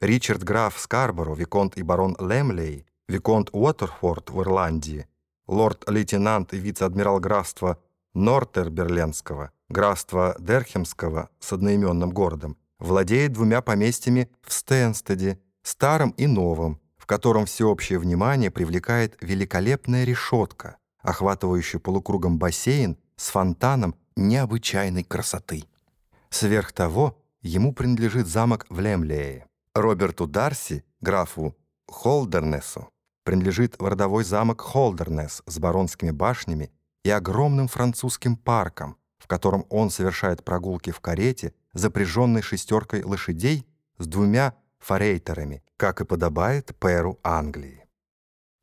Ричард граф Скарборо, виконт и барон Лемлей, виконт Уотерфорд в Ирландии, лорд-лейтенант и вице-адмирал графства Нортерберленского, графства Дерхемского с одноименным городом, владеет двумя поместьями в Стенстеде, старым и новым, в котором всеобщее внимание привлекает великолепная решетка, охватывающая полукругом бассейн с фонтаном необычайной красоты. Сверх того, ему принадлежит замок в Лемлее. Роберту Дарси, графу Холдернесу, принадлежит родовой замок Холдернес с баронскими башнями и огромным французским парком, в котором он совершает прогулки в карете, запряженной шестеркой лошадей с двумя форейтерами, как и подобает пэру Англии.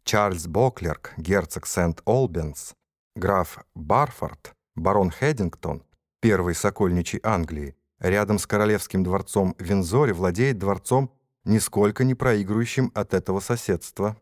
Чарльз Боклерк, герцог Сент-Олбенс, граф Барфорд, барон Хеддингтон, первый сокольничий Англии, рядом с королевским дворцом в Винзоре владеет дворцом, нисколько не проигрывающим от этого соседства.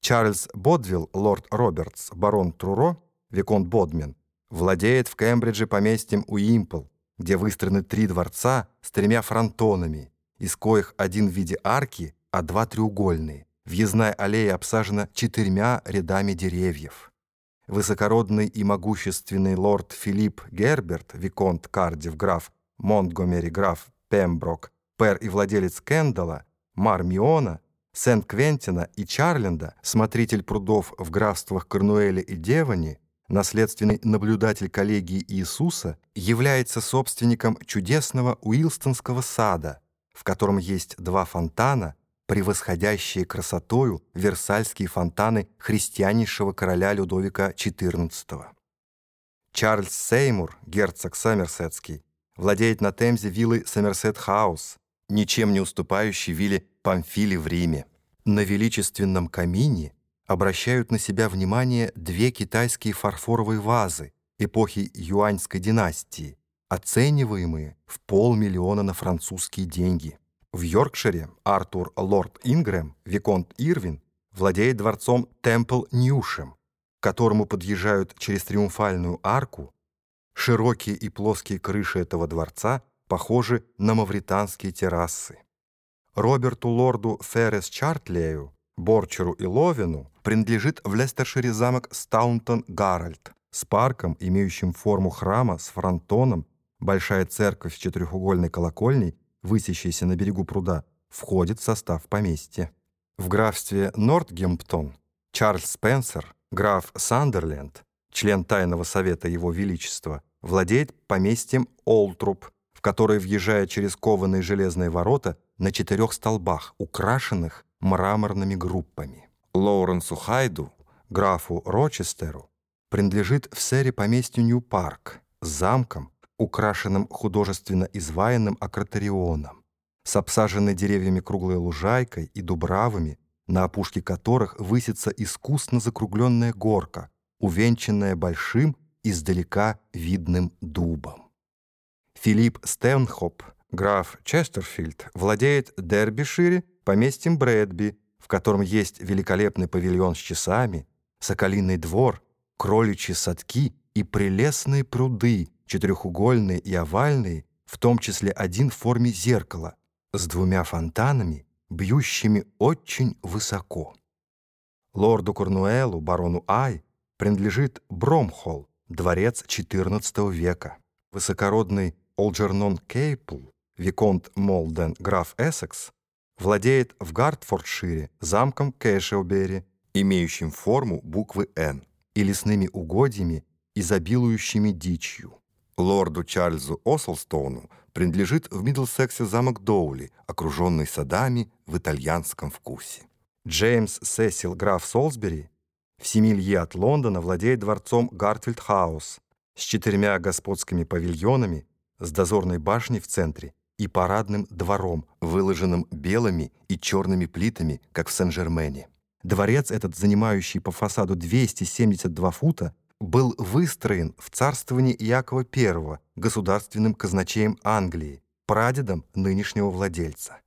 Чарльз Бодвилл, лорд Робертс, барон Труро, виконт Бодмен, владеет в Кембридже поместьем Уимпл, где выстроены три дворца с тремя фронтонами, из коих один в виде арки, а два треугольные. Въездная аллея обсажена четырьмя рядами деревьев. Высокородный и могущественный лорд Филипп Герберт, виконт Кардив, граф Монтгомери, граф Пемброк, пэр и владелец Кендалла, Мармиона, Сент-Квентина и Чарленда, смотритель прудов в графствах Корнуэля и Девани, наследственный наблюдатель коллегии Иисуса, является собственником чудесного Уилстонского сада, в котором есть два фонтана, превосходящие красотою Версальские фонтаны христианнейшего короля Людовика XIV. Чарльз Сеймур, герцог Сомерсетский, владеет на Темзе виллой Сомерсет-хаус, ничем не уступающей вилле Памфили в Риме. На величественном камине обращают на себя внимание две китайские фарфоровые вазы эпохи Юаньской династии, оцениваемые в полмиллиона на французские деньги. В Йоркшире Артур Лорд Ингрэм, Виконт Ирвин, владеет дворцом Темпл-Ньюсем, к которому подъезжают через Триумфальную арку. Широкие и плоские крыши этого дворца похожи на мавританские террасы. Роберту Лорду Феррес Чартлею, Борчеру и Ловину принадлежит в Лестершире замок Стаунтон Гарольд с парком, имеющим форму храма с фронтоном, большая церковь с четырехугольной колокольней, высящаяся на берегу пруда, входит в состав поместья. В графстве Нортгемптон Чарльз Спенсер, граф Сандерленд, член Тайного совета Его Величества, владеет поместьем Олтруп, в которое въезжая через кованые железные ворота на четырех столбах, украшенных мраморными группами. Лоуренсу Хайду, графу Рочестеру, принадлежит в Серрее поместье Нью-Парк с замком, украшенным художественно изваянным акротерионом, с обсаженной деревьями круглой лужайкой и дубравами, на опушке которых высится искусно закругленная горка, увенчанная большим, издалека видным дубом. Филипп Стэнхоп, граф Честерфилд, владеет Дербишире поместьем Брэдби, в котором есть великолепный павильон с часами, соколиный двор, кроличьи садки и прелестные пруды, четырехугольные и овальные, в том числе один в форме зеркала, с двумя фонтанами, бьющими очень высоко. Лорду Корнуэлу, барону Ай, принадлежит Бромхолл, дворец XIV века. Высокородный Олджернон Кейпл, Виконт Молден, граф Эссекс, владеет в Гартфордшире замком Кэшелбери, имеющим форму буквы «Н», и лесными угодьями, изобилующими дичью. Лорду Чарльзу Ослстоуну принадлежит в Миддлсексе замок Доули, окруженный садами в итальянском вкусе. Джеймс Сесил граф Солсбери в семи лье от Лондона владеет дворцом Гартфилд-хаус с четырьмя господскими павильонами, с дозорной башней в центре и парадным двором, выложенным белыми и черными плитами, как в Сен-Жермене. Дворец этот, занимающий по фасаду 272 фута, был выстроен в царствовании Якова I государственным казначеем Англии, прадедом нынешнего владельца.